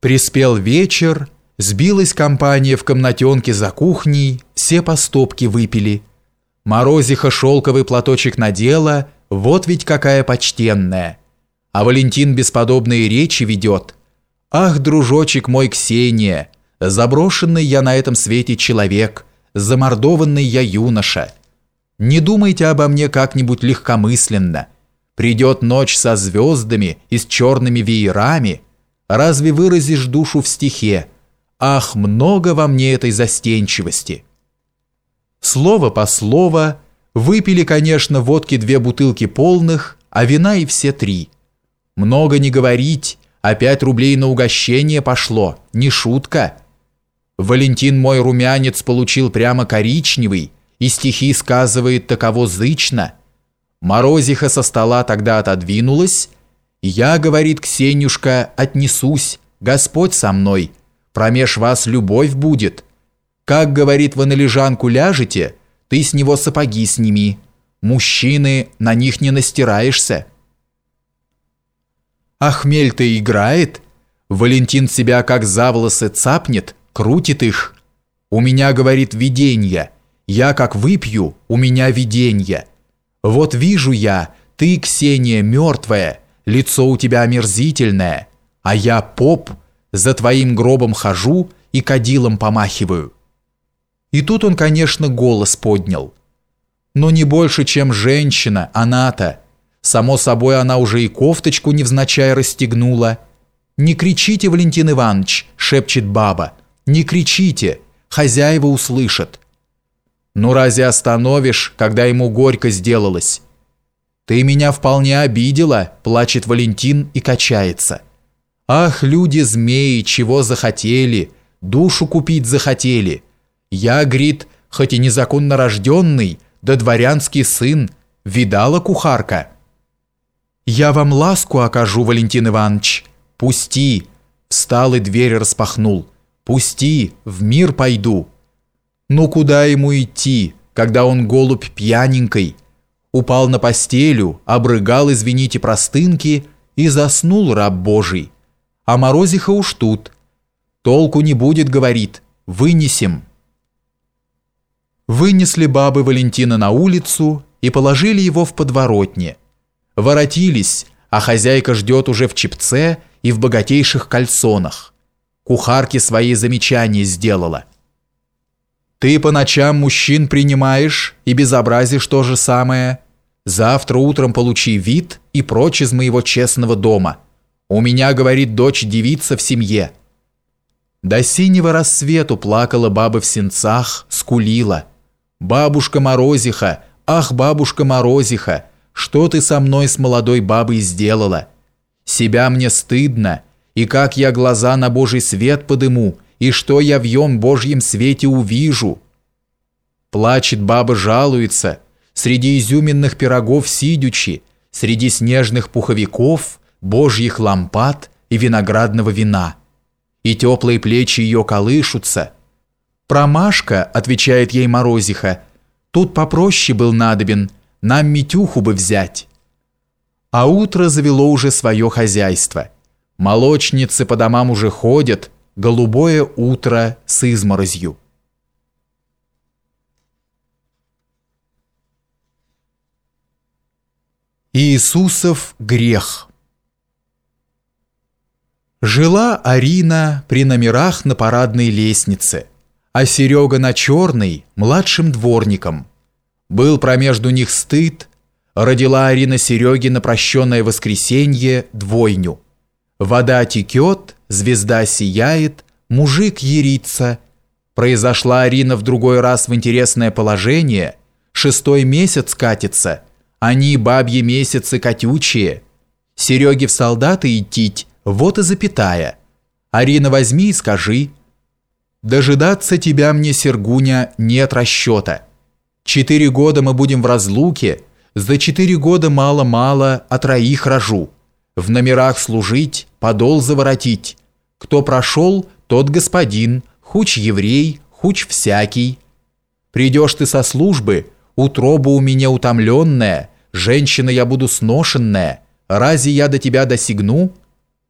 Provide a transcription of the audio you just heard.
Приспел вечер, сбилась компания в комнатенке за кухней, все по стопке выпили. Морозиха шелковый платочек надела, вот ведь какая почтенная. А Валентин бесподобные речи ведет. «Ах, дружочек мой Ксения, заброшенный я на этом свете человек, замордованный я юноша. Не думайте обо мне как-нибудь легкомысленно. Придет ночь со звездами и с черными веерами – Разве выразишь душу в стихе? Ах, много во мне этой застенчивости. Слово по слово, выпили, конечно, водки две бутылки полных, а вина и все три. Много не говорить, а пять рублей на угощение пошло, не шутка. Валентин мой румянец получил прямо коричневый, и стихи сказывает таково зычно. Морозиха со стола тогда отодвинулась, «Я, — говорит Ксенюшка, — отнесусь, Господь со мной, промеж вас любовь будет. Как, — говорит, — вы на лежанку ляжете, ты с него сапоги сними. Мужчины, на них не настираешься». А хмель-то играет. Валентин себя как за волосы цапнет, крутит их. «У меня, — говорит, — виденье. Я как выпью, у меня виденье. Вот вижу я, ты, Ксения, мертвая, — лицо у тебя омерзительное, а я поп, за твоим гробом хожу и кадилом помахиваю». И тут он, конечно, голос поднял. Но не больше, чем женщина, она-то. Само собой, она уже и кофточку невзначай расстегнула. «Не кричите, Валентин Иванович!» — шепчет баба. «Не кричите! Хозяева услышат!» «Ну разве остановишь, когда ему горько сделалось?» «Ты меня вполне обидела», – плачет Валентин и качается. «Ах, люди-змеи, чего захотели, душу купить захотели. Я, грит, хоть и незаконно рожденный, да дворянский сын, видала кухарка». «Я вам ласку окажу, Валентин Иванович. Пусти!» Встал и дверь распахнул. «Пусти, в мир пойду». «Ну куда ему идти, когда он голубь пьяненький?» Упал на постелю, обрыгал, извините, простынки и заснул раб Божий. А Морозиха уж тут. Толку не будет, говорит, вынесем. Вынесли бабы Валентина на улицу и положили его в подворотне. Воротились, а хозяйка ждет уже в чепце и в богатейших кальсонах. Кухарке свои замечания сделала – ты по ночам мужчин принимаешь и безобразишь то же самое. Завтра утром получи вид и прочь из моего честного дома. У меня, говорит дочь, девица в семье. До синего рассвету плакала баба в сенцах, скулила. «Бабушка Морозиха, ах, бабушка Морозиха, что ты со мной с молодой бабой сделала? Себя мне стыдно, и как я глаза на Божий свет подыму, и что я в ем Божьем свете увижу?» Плачет баба, жалуется – среди изюминных пирогов сидючи, среди снежных пуховиков, божьих лампад и виноградного вина. И теплые плечи ее колышутся. «Промашка», — отвечает ей Морозиха, — «тут попроще был надобен, нам Митюху бы взять». А утро завело уже свое хозяйство. Молочницы по домам уже ходят, голубое утро с изморозью. Иисусов грех. Жила Арина при номерах на парадной лестнице, а Серега на черной, младшим дворником. Был промежду них стыд, родила Арина Сереге на прощенное воскресенье двойню. Вода текет, звезда сияет, мужик ерится. Произошла Арина в другой раз в интересное положение, шестой месяц катится – они бабьи месяцы котючие. Сереге в солдаты идти, вот и запятая. Арина, возьми и скажи. Дожидаться тебя мне, Сергуня, нет расчета. Четыре года мы будем в разлуке, за четыре года мало-мало, а троих рожу. В номерах служить, подол заворотить. Кто прошел, тот господин, хуч еврей, хуч всякий. Придешь ты со службы, утроба у меня утомленная, женщина я буду сношенная, разве я до тебя досягну?»